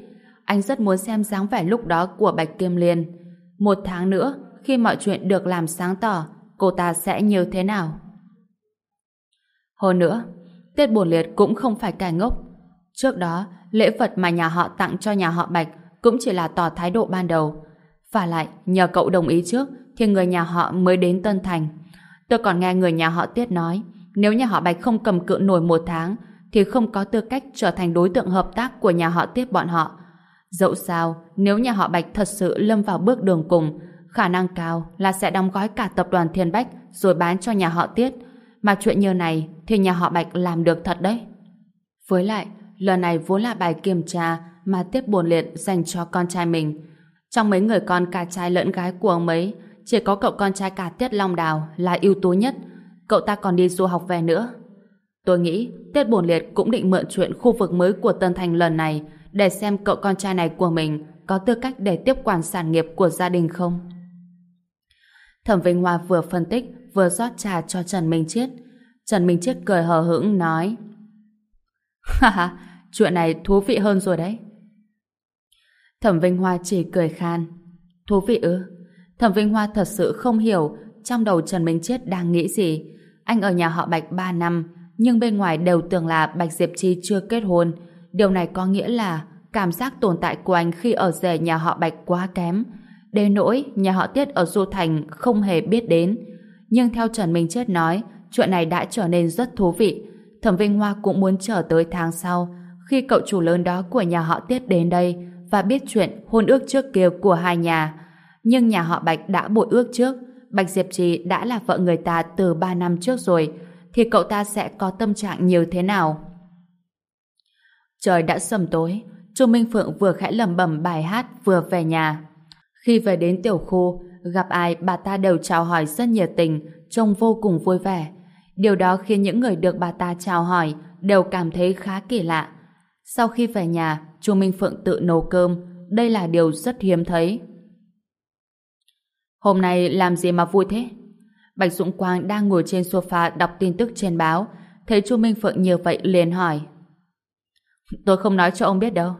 Anh rất muốn xem dáng vẻ lúc đó của Bạch Kim Liên. Một tháng nữa, khi mọi chuyện được làm sáng tỏ, cô ta sẽ như thế nào? Hơn nữa, Tiết Bồn Liệt cũng không phải cài ngốc. Trước đó, lễ vật mà nhà họ tặng cho nhà họ Bạch cũng chỉ là tỏ thái độ ban đầu. Và lại, nhờ cậu đồng ý trước, thì người nhà họ mới đến Tân Thành. Tôi còn nghe người nhà họ Tiết nói, nếu nhà họ Bạch không cầm cự nổi một tháng, thì không có tư cách trở thành đối tượng hợp tác của nhà họ Tiết bọn họ. Dẫu sao, nếu nhà họ Bạch thật sự lâm vào bước đường cùng, khả năng cao là sẽ đóng gói cả tập đoàn Thiên Bách rồi bán cho nhà họ Tiết. Mà chuyện như này thì nhà họ Bạch làm được thật đấy. Với lại, lần này vốn là bài kiểm tra mà tiếp buồn Liệt dành cho con trai mình. Trong mấy người con cả trai lẫn gái của ông ấy, chỉ có cậu con trai cả Tiết Long Đào là ưu tú nhất. Cậu ta còn đi du học về nữa. Tôi nghĩ Tiết Bồn Liệt cũng định mượn chuyện khu vực mới của Tân Thành lần này để xem cậu con trai này của mình có tư cách để tiếp quản sản nghiệp của gia đình không. Thẩm Vinh Hoa vừa phân tích vừa rót trà cho Trần Minh Chiết. Trần Minh Chiết cười hờ hững nói Ha ha, chuyện này thú vị hơn rồi đấy. Thẩm Vinh Hoa chỉ cười khan. Thú vị ư? Thẩm Vinh Hoa thật sự không hiểu trong đầu Trần Minh Chết đang nghĩ gì. Anh ở nhà họ Bạch 3 năm, nhưng bên ngoài đều tưởng là Bạch Diệp Chi chưa kết hôn. Điều này có nghĩa là cảm giác tồn tại của anh khi ở rể nhà họ Bạch quá kém. Đến nỗi nhà họ Tiết ở Du Thành không hề biết đến. Nhưng theo Trần Minh Chết nói, chuyện này đã trở nên rất thú vị. Thẩm Vinh Hoa cũng muốn chờ tới tháng sau, khi cậu chủ lớn đó của nhà họ Tiết đến đây và biết chuyện hôn ước trước kia của hai nhà. Nhưng nhà họ Bạch đã bội ước trước, Bạch Diệp Trì đã là vợ người ta từ 3 năm trước rồi, thì cậu ta sẽ có tâm trạng như thế nào? Trời đã sầm tối, Chu Minh Phượng vừa khẽ lẩm bẩm bài hát vừa về nhà. Khi về đến tiểu khu, gặp ai bà ta đều chào hỏi rất nhiệt tình, trông vô cùng vui vẻ. Điều đó khiến những người được bà ta chào hỏi đều cảm thấy khá kỳ lạ. Sau khi về nhà, Chu Minh Phượng tự nấu cơm, đây là điều rất hiếm thấy. Hôm nay làm gì mà vui thế? Bạch Dũng Quang đang ngồi trên sofa đọc tin tức trên báo, thấy Chu Minh Phượng như vậy liền hỏi. Tôi không nói cho ông biết đâu.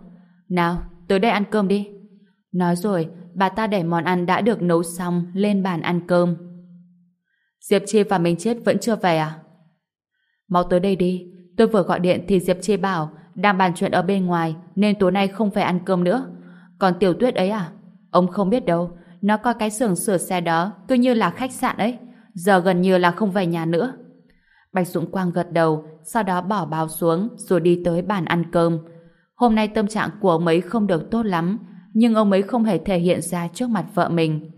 Nào, tới đây ăn cơm đi. Nói rồi, bà ta để món ăn đã được nấu xong lên bàn ăn cơm. Diệp Chi và Minh Chết vẫn chưa về à? Mau tới đây đi. Tôi vừa gọi điện thì Diệp Chi bảo đang bàn chuyện ở bên ngoài nên tối nay không phải ăn cơm nữa. Còn Tiểu Tuyết ấy à? Ông không biết đâu. Nó coi cái xưởng sửa xe đó cứ như là khách sạn ấy. Giờ gần như là không về nhà nữa. Bạch Dũng Quang gật đầu, sau đó bỏ báo xuống rồi đi tới bàn ăn cơm. Hôm nay tâm trạng của ông ấy không được tốt lắm, nhưng ông ấy không hề thể hiện ra trước mặt vợ mình.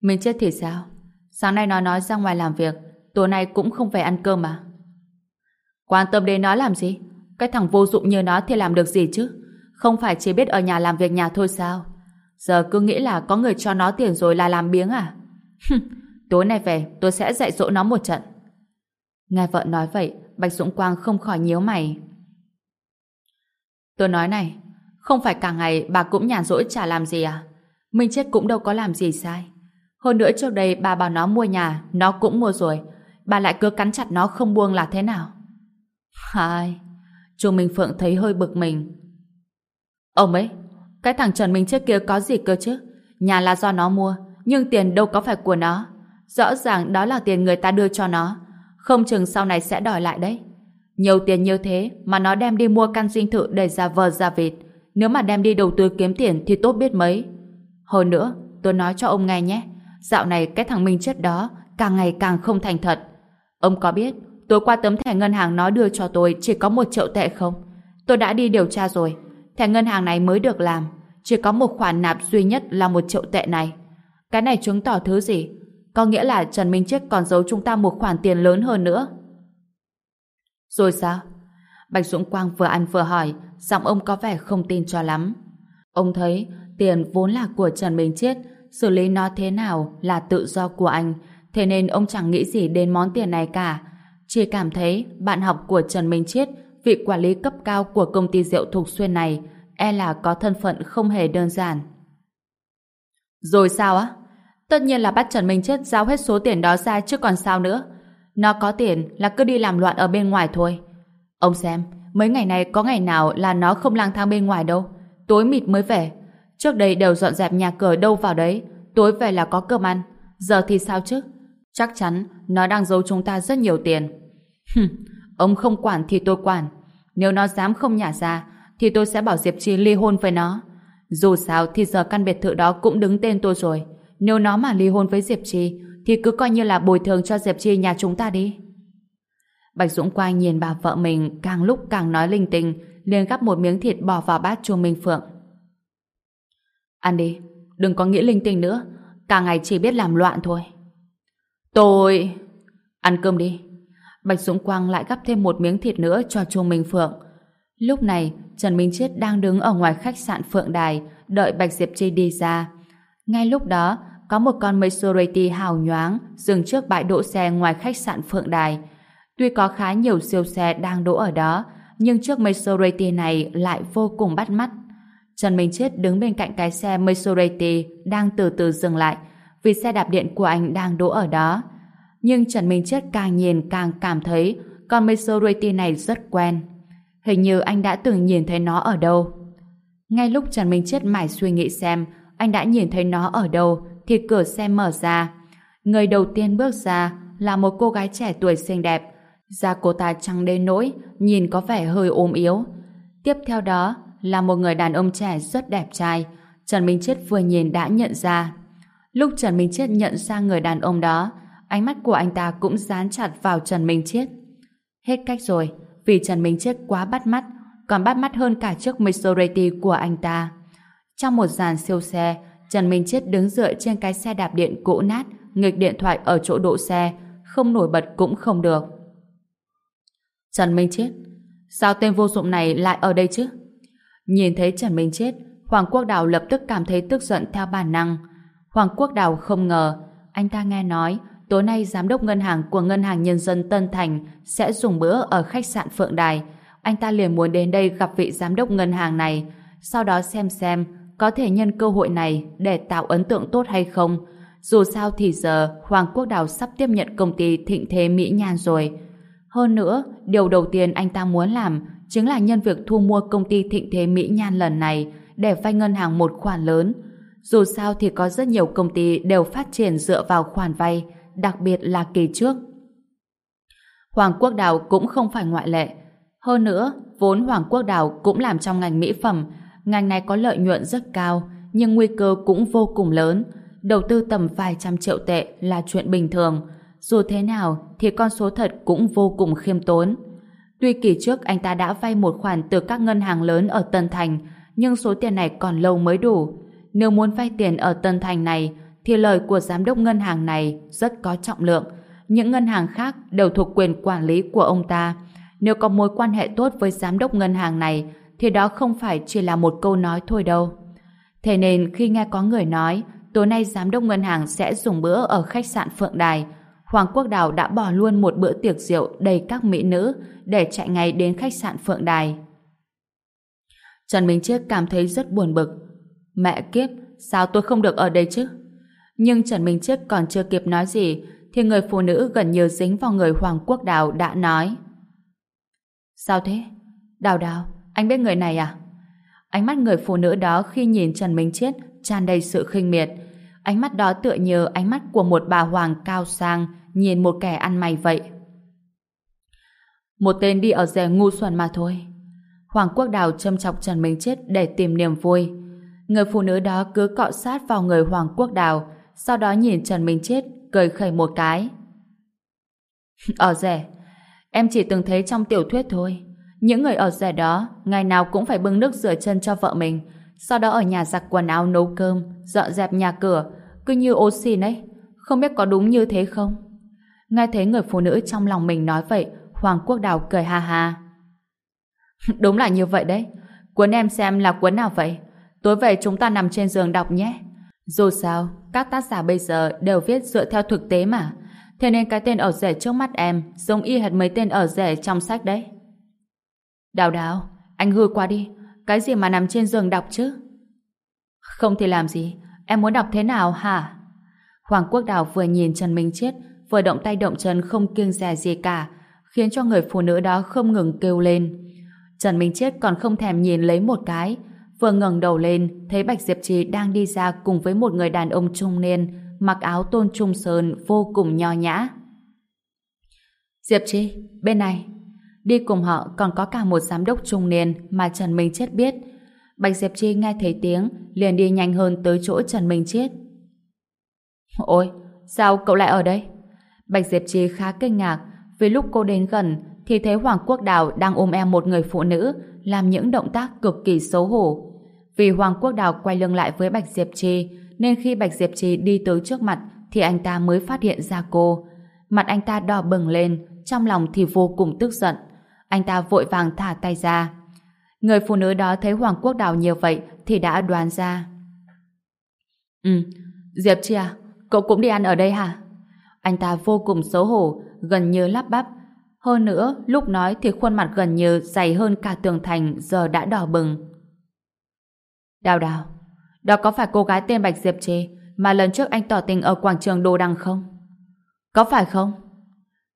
Mình chết thì sao? Sáng nay nó nói ra ngoài làm việc, tối nay cũng không về ăn cơm mà. Quan tâm đến nó làm gì? Cái thằng vô dụng như nó thì làm được gì chứ? Không phải chỉ biết ở nhà làm việc nhà thôi sao? Giờ cứ nghĩ là có người cho nó tiền rồi là làm biếng à? Tối nay về tôi sẽ dạy dỗ nó một trận. Nghe vợ nói vậy, Bạch Dũng Quang không khỏi nhíu mày. Tôi nói này, không phải cả ngày bà cũng nhàn rỗi chả làm gì à? Minh chết cũng đâu có làm gì sai. Hơn nữa trước đây bà bảo nó mua nhà, nó cũng mua rồi. Bà lại cứ cắn chặt nó không buông là thế nào? Hai, chu Minh Phượng thấy hơi bực mình. Ông ấy, cái thằng Trần Minh trước kia có gì cơ chứ? Nhà là do nó mua, nhưng tiền đâu có phải của nó. Rõ ràng đó là tiền người ta đưa cho nó. Không chừng sau này sẽ đòi lại đấy. Nhiều tiền như thế mà nó đem đi mua căn dinh thự để ra vờ ra vịt. Nếu mà đem đi đầu tư kiếm tiền thì tốt biết mấy. Hơn nữa, tôi nói cho ông nghe nhé. Dạo này cái thằng Minh chết đó càng ngày càng không thành thật. Ông có biết tối qua tấm thẻ ngân hàng nó đưa cho tôi chỉ có một triệu tệ không? Tôi đã đi điều tra rồi. Thẻ ngân hàng này mới được làm. Chỉ có một khoản nạp duy nhất là một triệu tệ này. Cái này chứng tỏ thứ gì? Có nghĩa là Trần Minh Chiết còn giấu chúng ta một khoản tiền lớn hơn nữa. Rồi sao? Bạch Dũng Quang vừa ăn vừa hỏi, giọng ông có vẻ không tin cho lắm. Ông thấy tiền vốn là của Trần Minh Chiết, xử lý nó thế nào là tự do của anh, thế nên ông chẳng nghĩ gì đến món tiền này cả. Chỉ cảm thấy bạn học của Trần Minh Chết, vị quản lý cấp cao của công ty rượu Thục Xuyên này, e là có thân phận không hề đơn giản. Rồi sao á? Tất nhiên là bắt Trần Minh Chết giao hết số tiền đó ra chứ còn sao nữa. Nó có tiền là cứ đi làm loạn ở bên ngoài thôi. Ông xem, mấy ngày này có ngày nào là nó không lang thang bên ngoài đâu. Tối mịt mới về. Trước đây đều dọn dẹp nhà cửa đâu vào đấy. Tối về là có cơm ăn. Giờ thì sao chứ? Chắc chắn nó đang giấu chúng ta rất nhiều tiền. Ông không quản thì tôi quản. Nếu nó dám không nhả ra thì tôi sẽ bảo Diệp Chi ly hôn với nó. Dù sao thì giờ căn biệt thự đó cũng đứng tên tôi rồi. Nếu nó mà ly hôn với Diệp Chi thì cứ coi như là bồi thường cho Diệp Chi nhà chúng ta đi. Bạch Dũng Quang nhìn bà vợ mình càng lúc càng nói linh tinh liền gắp một miếng thịt bỏ vào bát Chu Minh Phượng. Ăn đi, đừng có nghĩ linh tinh nữa cả ngày chỉ biết làm loạn thôi. Tôi... Ăn cơm đi. Bạch Dũng Quang lại gắp thêm một miếng thịt nữa cho Chu Minh Phượng. Lúc này, Trần Minh Chết đang đứng ở ngoài khách sạn Phượng Đài đợi Bạch Diệp Chi đi ra. Ngay lúc đó, có một con Maserati hào nhoáng dừng trước bãi đỗ xe ngoài khách sạn Phượng Đài. Tuy có khá nhiều siêu xe đang đỗ ở đó, nhưng chiếc Maserati này lại vô cùng bắt mắt. Trần Minh Chết đứng bên cạnh cái xe Maserati đang từ từ dừng lại vì xe đạp điện của anh đang đỗ ở đó. Nhưng Trần Minh Chết càng nhìn càng cảm thấy con Maserati này rất quen. Hình như anh đã từng nhìn thấy nó ở đâu. Ngay lúc Trần Minh Chết mải suy nghĩ xem anh đã nhìn thấy nó ở đâu thì cửa xe mở ra. Người đầu tiên bước ra là một cô gái trẻ tuổi xinh đẹp. Da cô ta trắng đến nỗi, nhìn có vẻ hơi ốm yếu. Tiếp theo đó là một người đàn ông trẻ rất đẹp trai. Trần Minh Chết vừa nhìn đã nhận ra. Lúc Trần Minh Chết nhận ra người đàn ông đó, ánh mắt của anh ta cũng dán chặt vào Trần Minh Chiết. Hết cách rồi, vì Trần Minh Chiết quá bắt mắt, còn bắt mắt hơn cả chiếc Maserati của anh ta. Trong một dàn siêu xe, Trần Minh Chiết đứng dựa trên cái xe đạp điện cũ nát, nghịch điện thoại ở chỗ độ xe, không nổi bật cũng không được. Trần Minh Chiết, sao tên vô dụng này lại ở đây chứ? Nhìn thấy Trần Minh Chiết, Hoàng Quốc Đào lập tức cảm thấy tức giận theo bản năng. Hoàng Quốc Đào không ngờ, anh ta nghe nói tối nay giám đốc ngân hàng của Ngân hàng Nhân dân Tân Thành sẽ dùng bữa ở khách sạn Phượng Đài. Anh ta liền muốn đến đây gặp vị giám đốc ngân hàng này, sau đó xem xem có thể nhân cơ hội này để tạo ấn tượng tốt hay không. Dù sao thì giờ Hoàng Quốc Đào sắp tiếp nhận công ty thịnh thế Mỹ Nhan rồi. Hơn nữa, điều đầu tiên anh ta muốn làm chính là nhân việc thu mua công ty thịnh thế Mỹ Nhan lần này để vay ngân hàng một khoản lớn. Dù sao thì có rất nhiều công ty đều phát triển dựa vào khoản vay, đặc biệt là kỳ trước. Hoàng Quốc Đào cũng không phải ngoại lệ. Hơn nữa, vốn Hoàng Quốc Đào cũng làm trong ngành mỹ phẩm, ngành này có lợi nhuận rất cao, nhưng nguy cơ cũng vô cùng lớn. Đầu tư tầm vài trăm triệu tệ là chuyện bình thường. Dù thế nào thì con số thật cũng vô cùng khiêm tốn. Tuy kỳ trước anh ta đã vay một khoản từ các ngân hàng lớn ở Tân Thành, nhưng số tiền này còn lâu mới đủ. Nếu muốn vay tiền ở Tân Thành này, thì lời của giám đốc ngân hàng này rất có trọng lượng. Những ngân hàng khác đều thuộc quyền quản lý của ông ta. Nếu có mối quan hệ tốt với giám đốc ngân hàng này, thì đó không phải chỉ là một câu nói thôi đâu. Thế nên khi nghe có người nói tối nay giám đốc ngân hàng sẽ dùng bữa ở khách sạn Phượng Đài, Hoàng Quốc Đào đã bỏ luôn một bữa tiệc rượu đầy các mỹ nữ để chạy ngay đến khách sạn Phượng Đài. Trần Minh Chiết cảm thấy rất buồn bực. Mẹ kiếp, sao tôi không được ở đây chứ? Nhưng Trần Minh Chiết còn chưa kịp nói gì thì người phụ nữ gần như dính vào người Hoàng Quốc Đào đã nói. Sao thế? Đào đào, anh biết người này à? Ánh mắt người phụ nữ đó khi nhìn Trần Minh Chiết tràn đầy sự khinh miệt. Ánh mắt đó tựa như ánh mắt của một bà hoàng cao sang nhìn một kẻ ăn mày vậy. Một tên đi ở rẻ ngu xuẩn mà thôi. Hoàng Quốc Đào châm chọc Trần Minh Chết để tìm niềm vui. Người phụ nữ đó cứ cọ sát vào người Hoàng Quốc Đào, sau đó nhìn Trần Minh Chết, cười khẩy một cái. Ở rẻ, em chỉ từng thấy trong tiểu thuyết thôi. Những người ở rẻ đó, ngày nào cũng phải bưng nước rửa chân cho vợ mình, sau đó ở nhà giặt quần áo nấu cơm, dọn dẹp nhà cửa, cứ như ô xin ấy. Không biết có đúng như thế không? Nghe thấy người phụ nữ trong lòng mình nói vậy, Hoàng Quốc Đào cười ha ha. Đúng là như vậy đấy. Cuốn em xem là cuốn nào vậy? Tối về chúng ta nằm trên giường đọc nhé. Dù sao, các tác giả bây giờ đều viết dựa theo thực tế mà. Thế nên cái tên ở rể trước mắt em giống y hệt mấy tên ở rể trong sách đấy. Đào đào, anh hư qua đi. Cái gì mà nằm trên giường đọc chứ? Không thì làm gì? Em muốn đọc thế nào hả? Hoàng Quốc Đào vừa nhìn Trần Minh Chết vừa động tay động chân không kiêng dè gì cả khiến cho người phụ nữ đó không ngừng kêu lên. Trần Minh Chết còn không thèm nhìn lấy một cái vừa ngẩng đầu lên thấy Bạch Diệp Trì đang đi ra cùng với một người đàn ông trung niên mặc áo tôn trung sơn vô cùng nho nhã. Diệp Trì, bên này. Đi cùng họ còn có cả một giám đốc trung niên mà Trần Minh Chết biết. Bạch Diệp Chi nghe thấy tiếng liền đi nhanh hơn tới chỗ Trần Minh Chết. Ôi, sao cậu lại ở đây? Bạch Diệp Chi khá kinh ngạc vì lúc cô đến gần thì thấy Hoàng Quốc Đào đang ôm em một người phụ nữ làm những động tác cực kỳ xấu hổ. Vì Hoàng Quốc Đào quay lưng lại với Bạch Diệp Chi nên khi Bạch Diệp Chi đi tới trước mặt thì anh ta mới phát hiện ra cô. Mặt anh ta đỏ bừng lên trong lòng thì vô cùng tức giận. Anh ta vội vàng thả tay ra. Người phụ nữ đó thấy Hoàng Quốc Đào nhiều vậy thì đã đoán ra. Ừ, Diệp Chi à, cậu cũng đi ăn ở đây hả? Anh ta vô cùng xấu hổ, gần như lắp bắp. Hơn nữa, lúc nói thì khuôn mặt gần như dày hơn cả tường thành giờ đã đỏ bừng. Đào đào, đó có phải cô gái tên Bạch Diệp Chi mà lần trước anh tỏ tình ở quảng trường Đồ Đăng không? Có phải không?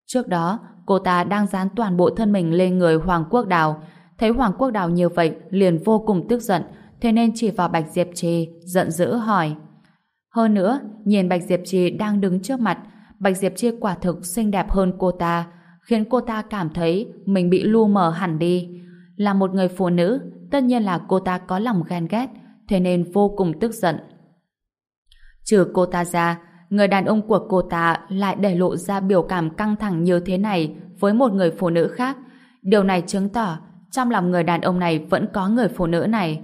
Trước đó, cô ta đang dán toàn bộ thân mình lên người Hoàng Quốc Đào. Thấy Hoàng Quốc Đào như vậy, liền vô cùng tức giận, thế nên chỉ vào Bạch Diệp Trì, giận dữ hỏi. Hơn nữa, nhìn Bạch Diệp Trì đang đứng trước mặt, Bạch Diệp Trì quả thực xinh đẹp hơn cô ta, khiến cô ta cảm thấy mình bị lu mờ hẳn đi. Là một người phụ nữ, tất nhiên là cô ta có lòng ghen ghét, thế nên vô cùng tức giận. Trừ cô ta ra, người đàn ông của cô ta lại để lộ ra biểu cảm căng thẳng như thế này với một người phụ nữ khác. Điều này chứng tỏ trong lòng người đàn ông này vẫn có người phụ nữ này.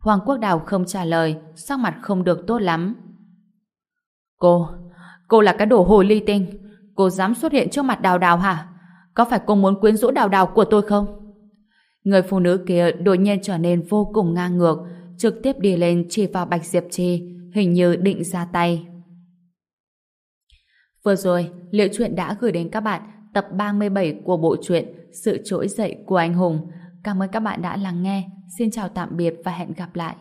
Hoàng Quốc Đào không trả lời, sắc mặt không được tốt lắm. Cô, cô là cái đồ hồ ly tinh. Cô dám xuất hiện trước mặt đào đào hả? Có phải cô muốn quyến rũ đào đào của tôi không? Người phụ nữ kia đột nhiên trở nên vô cùng ngang ngược, trực tiếp đi lên chỉ vào Bạch Diệp Trì, hình như định ra tay. Vừa rồi, Liệu Chuyện đã gửi đến các bạn tập 37 của bộ truyện Sự Trỗi Dậy của Anh Hùng. Cảm ơn các bạn đã lắng nghe. Xin chào tạm biệt và hẹn gặp lại.